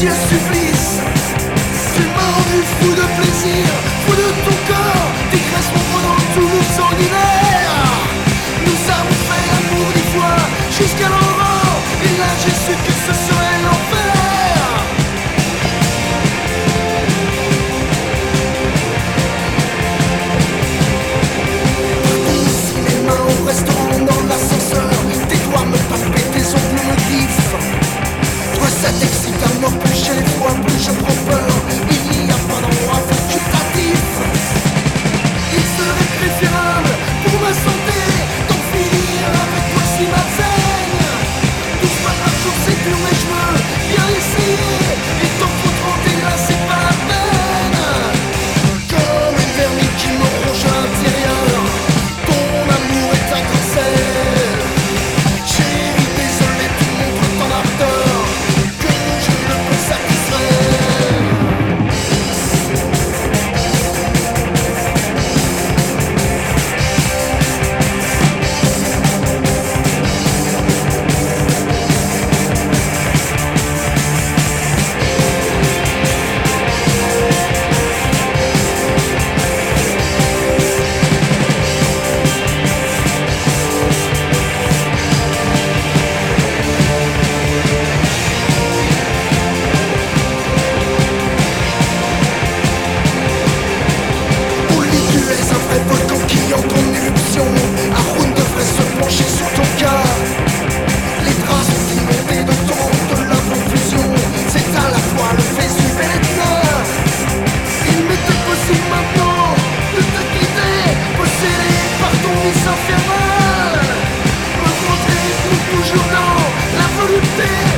Just you please. Ça t'excite à mort, les fois, plus je prends peur see